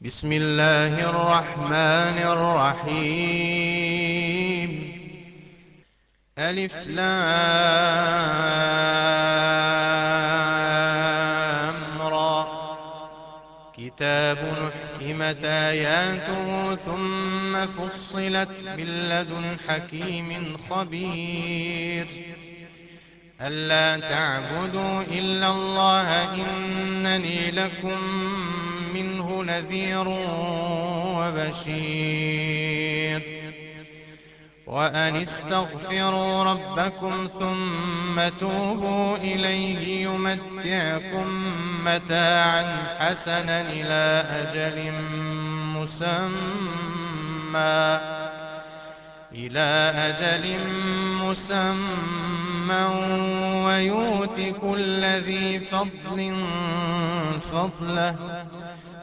بسم الله الرحمن الرحيم. ألف لام را. كتاب نحكمت آياته ثم فصلت من لدن حكيم خبير. ألا تعبدوا إلا الله إنني لكم منه نذير وبشير. وأن استغفروا ربكم ثم توبوا إليه يمتعكم متاعا حسنا إلى أجل مسمى. إلى أجل مسمى. ويؤت كل ذي فضل فضله.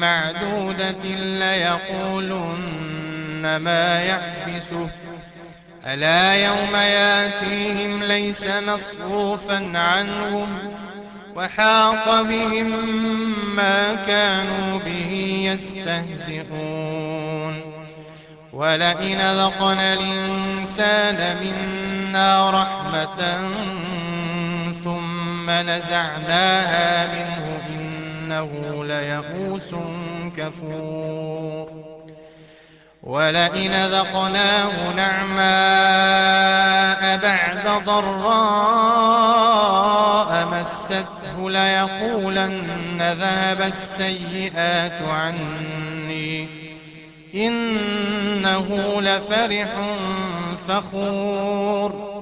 معدودة ليقولن ما يحبسه. ألا يوم ياتيهم ليس مصروفا عنهم وحاق بهم ما كانوا به يستهزئون. ولئن ذقنا الإنسان منا رحمة ثم نزعناها منه إنه ليئوس كفور. ولئن ذقناه نعماء بعد ضراء مسته ليقولن ذهب السيئات عني. إنه لفرح فخور.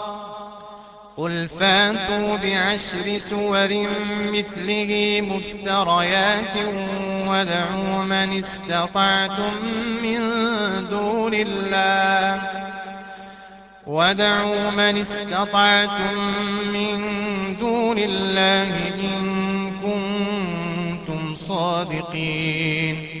قل فاتوا بعشر سور مثله مفتريات وادعوا من استطعتم من دون الله ودعوا من استطعتم من دون الله إن كنتم صادقين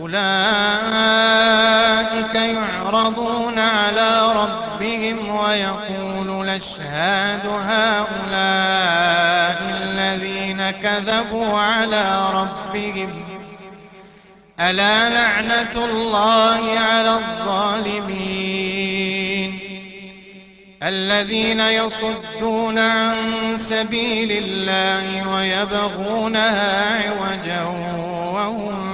أولئك يعرضون على ربهم ويقول الأشهاد هؤلاء الذين كذبوا على ربهم ألا لعنة الله على الظالمين الذين يصدون عن سبيل الله ويبغونها عوجا وهم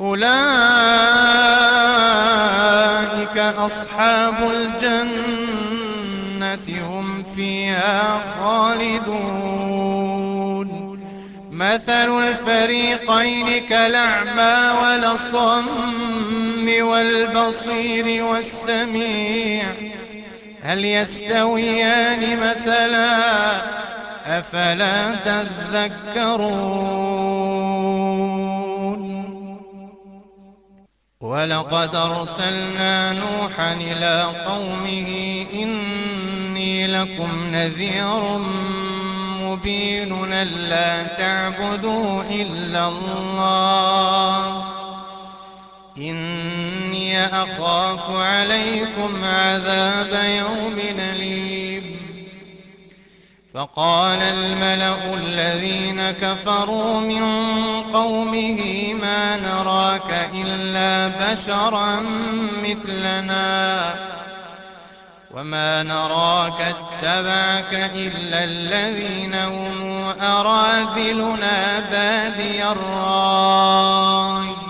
أولئك أصحاب الجنة هم فيها خالدون. مثل الفريقين كالأعمى والأصم والبصير والسميع. هل يستويان مثلا؟ أفلا تذكرون؟ ولقد أرسلنا نوحا إلى قومه إني لكم نذير مبين ألا تعبدوا إلا الله. إني أخاف عليكم عذاب يوم أليم. فقال الملأ الذين كفروا من قومه ما نراك إلا بشرا مثلنا وما نراك اتبعك إلا الذين هم أراذلنا بادي الرأي.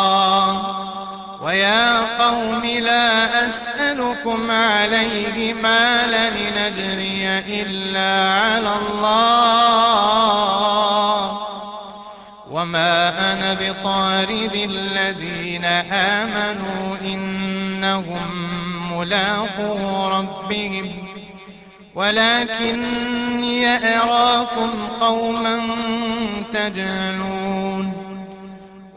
ويا قوم لا أسألكم عليه مالا إن أجري إلا على الله. وما أنا بطارد الذين آمنوا إنهم ملاقو ربهم. ولكني أراكم قوما تجهلون.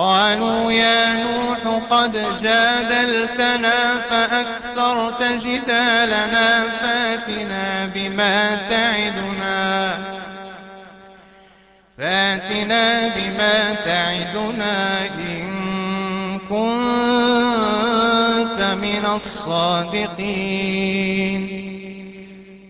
قالوا يا نوح قد جادلتنا فأكثرت جدالنا فاتنا بما تعدنا. فاتنا بما تعدنا إن كنت من الصادقين.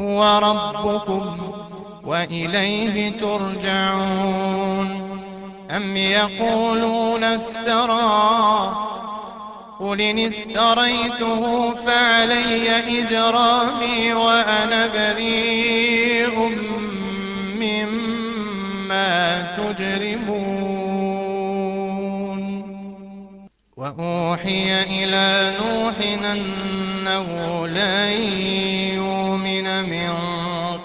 هو ربكم وإليه ترجعون. أم يقولون افترى؟ قل إن افتريته فعلي إجرامي وأنا بريء مما تجرمون. وأوحي إلى نوح أنه لن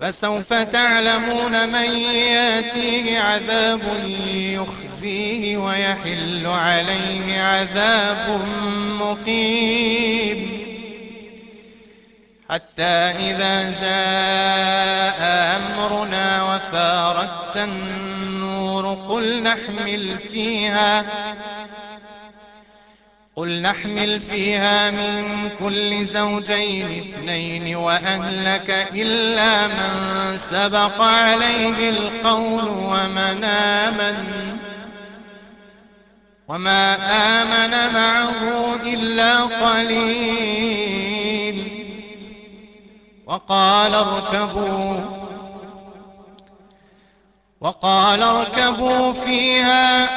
فسوف تعلمون من ياتيه عذاب يخزيه ويحل عليه عذاب مقيم. حتى إذا جاء أمرنا وفارت النور قل نحمل فيها قل نحمل فيها من كل زوجين اثنين وأهلك إلا من سبق عليه القول ومن آمن وما آمن معه إلا قليل وقال اركبوا وقال اركبوا فيها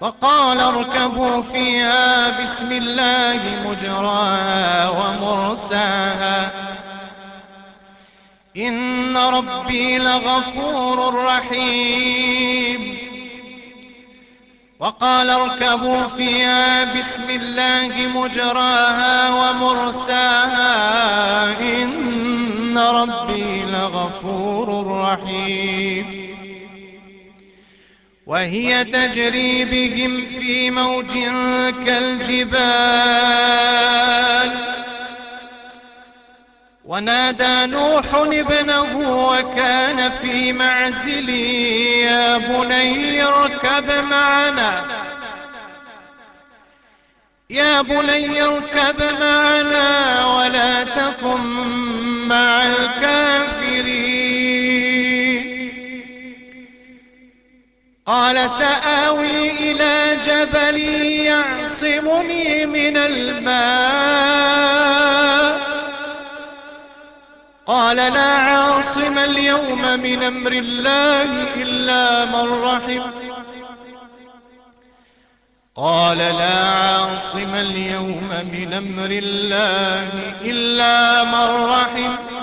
وقال اركبوا فيها بسم الله مجراها ومرساها. إن ربي لغفور رحيم. وقال اركبوا فيها بسم الله مجراها ومرساها. إن ربي لغفور رحيم. وهي تجري بهم في موج كالجبال. ونادى نوح ابنه وكان في معزل يا بني اركب معنا. يا بني اركب معنا ولا تكن مع الكافرين. قال سآوي إلى جبل يعصمني من الماء. قال لا عاصم اليوم من أمر الله إلا من رحم. قال لا عاصم اليوم من أمر الله إلا من رحم.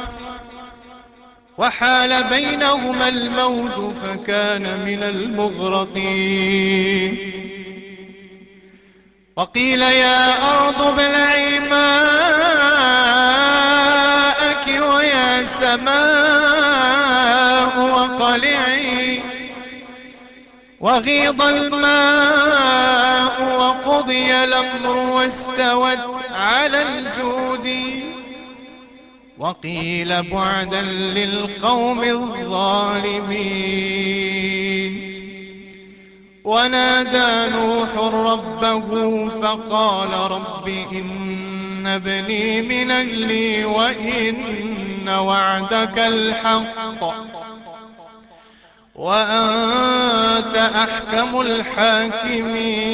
وحال بينهما الموت فكان من المغرقين. وقيل يا أرض ابلعي ماءك ويا سماء وقلعي. وغيض الماء وقضي الأمر واستوت على الجود. وقيل بعدا للقوم الظالمين. ونادى نوح ربه فقال رب إن ابني من أهلي وإن وعدك الحق. وأنت أحكم الحاكمين.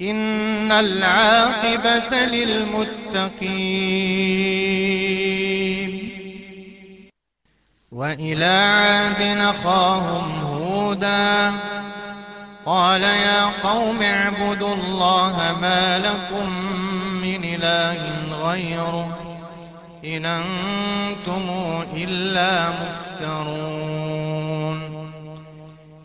إن العاقبة للمتقين. وإلى عاد أخاهم هودا قال يا قوم اعبدوا الله ما لكم من إله غيره إن أنتم إلا مفترون.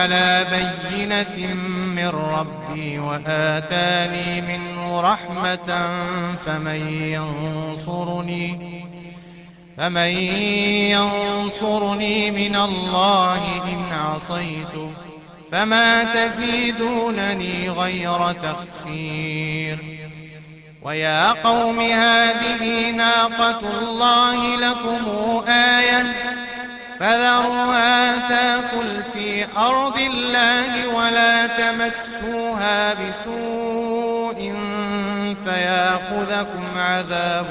على بينة من ربي وآتاني منه رحمة فمن ينصرني فمن ينصرني من الله إن عصيت فما تزيدونني غير تخسير ويا قوم هذه ناقة الله لكم آية فذروها تاكل في أرض الله ولا تمسوها بسوء فيأخذكم عذاب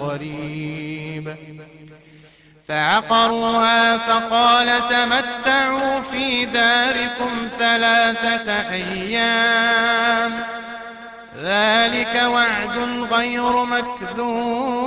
قريب. فعقروها فقال تمتعوا في داركم ثلاثة أيام. ذلك وعد غير مكذوب.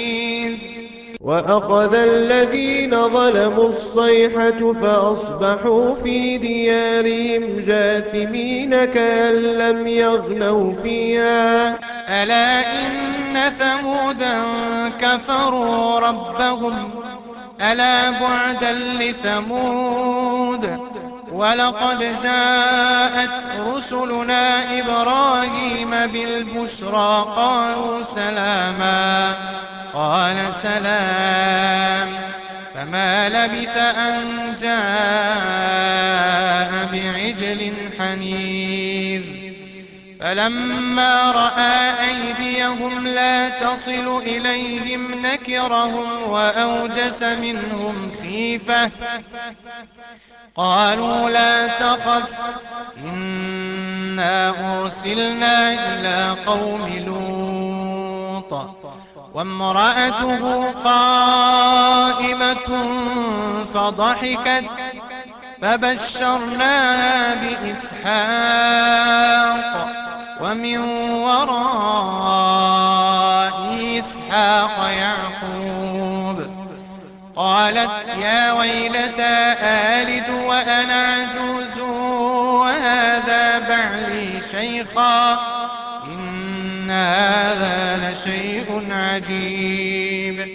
وأخذ الذين ظلموا الصيحة فأصبحوا في ديارهم جاثمين كأن لم يغنوا فيها. ألا إن ثمودا كفروا ربهم؟ ألا بعدا لثمود؟ ولقد جاءت رسلنا إبراهيم بالبشرى قالوا سلاما. قال سلام فما لبث أن جاء بعجل حنيذ. فلما رأى أيديهم لا تصل إليهم نكرهم وأوجس منهم خيفة. قالوا لا تخف إنا أرسلنا إلى قوم لوط. وامرأته قائمة فضحكت فبشرناها بإسحاق ومن وراء إسحاق يعقوب قالت يا ويلتى آلد وأنا عجوز وهذا بعلي شيخا إن هذا لشيء عجيب.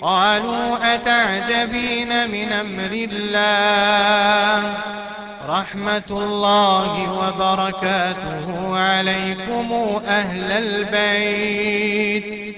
قالوا أتعجبين من أمر الله؟ رحمة الله وبركاته عليكم أهل البيت.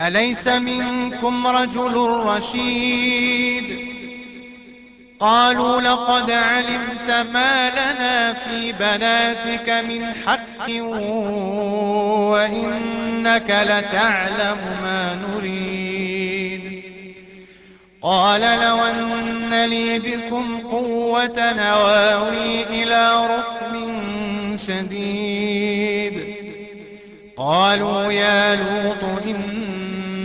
أليس منكم رجل رشيد؟ قالوا لقد علمت ما لنا في بناتك من حق وإنك لتعلم ما نريد. قال لو أن لي بكم قوة نواوي إلى ركن شديد. قالوا يا لوط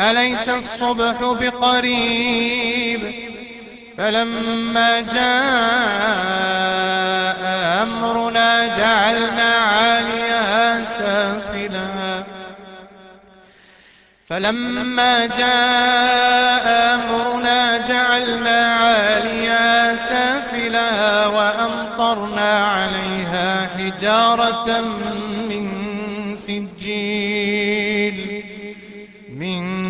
أليس الصبح بقريب؟ فلما جاء أمرنا جعلنا عاليها سافلها فلما جاء أمرنا جعلنا عاليا سافلها وأمطرنا عليها حجارة من سجيل من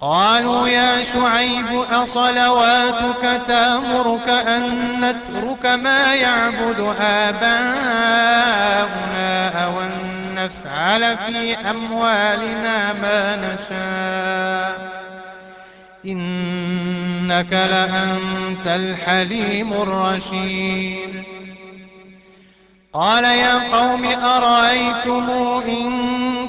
قالوا يا شعيب أصلواتك تأمرك أن نترك ما يعبد آباؤنا أو أن نفعل في أموالنا ما نشاء. إنك لأنت الحليم الرشيد. قال يا قوم أرأيتم إن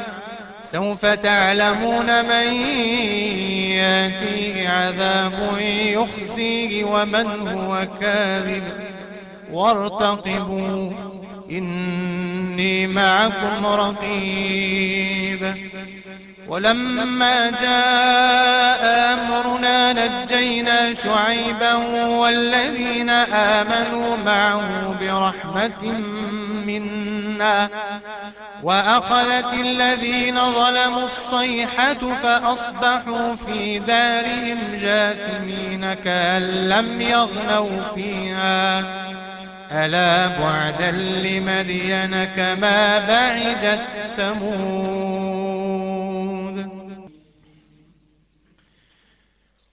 سوف تعلمون من يأتيه عذاب يخزيه ومن هو كاذب. وارتقبوا إني معكم رقيب. ولما جاء أمرنا نجينا شعيبا والذين آمنوا معه برحمة منا وأخذت الذين ظلموا الصيحة فأصبحوا في دارهم جاثمين كأن لم يغنوا فيها. ألا بعدا لمدين كما بعدت ثمود.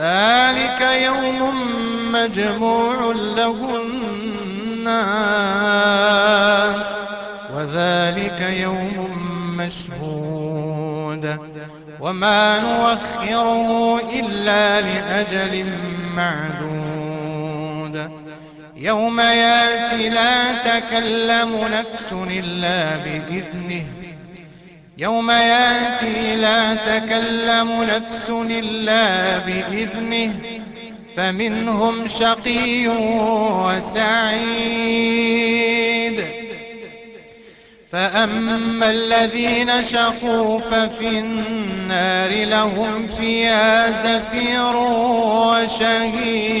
ذلك يوم مجموع له الناس وذلك يوم مشهود. وما نوخره إلا لأجل معدود. يوم يأتي لا تكلم نفس إلا بإذنه. يوم يأتي لا تكلم نفس إلا بإذنه فمنهم شقي وسعيد. فأما الذين شقوا ففي النار لهم فيها زفير وشهيق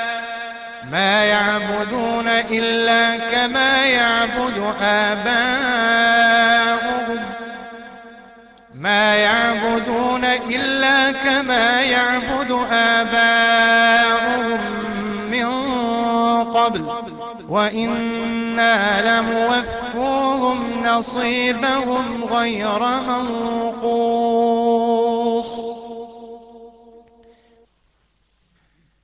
ما يعبدون إلا كما يعبد آباؤهم. ما يعبدون إلا كما يعبد آباؤهم من قبل. وإنا لموفوهم نصيبهم غير منقوص.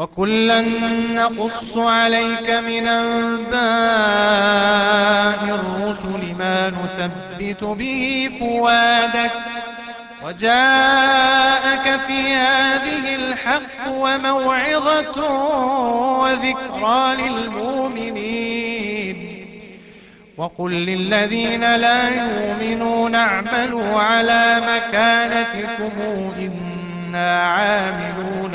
وكلا نقص عليك من أنباء الرسل ما نثبت به فوادك وجاءك في هذه الحق وموعظة وذكرى للمؤمنين وقل للذين لا يؤمنون اعملوا على مكانتكم إنا عاملون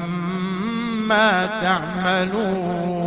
تعملون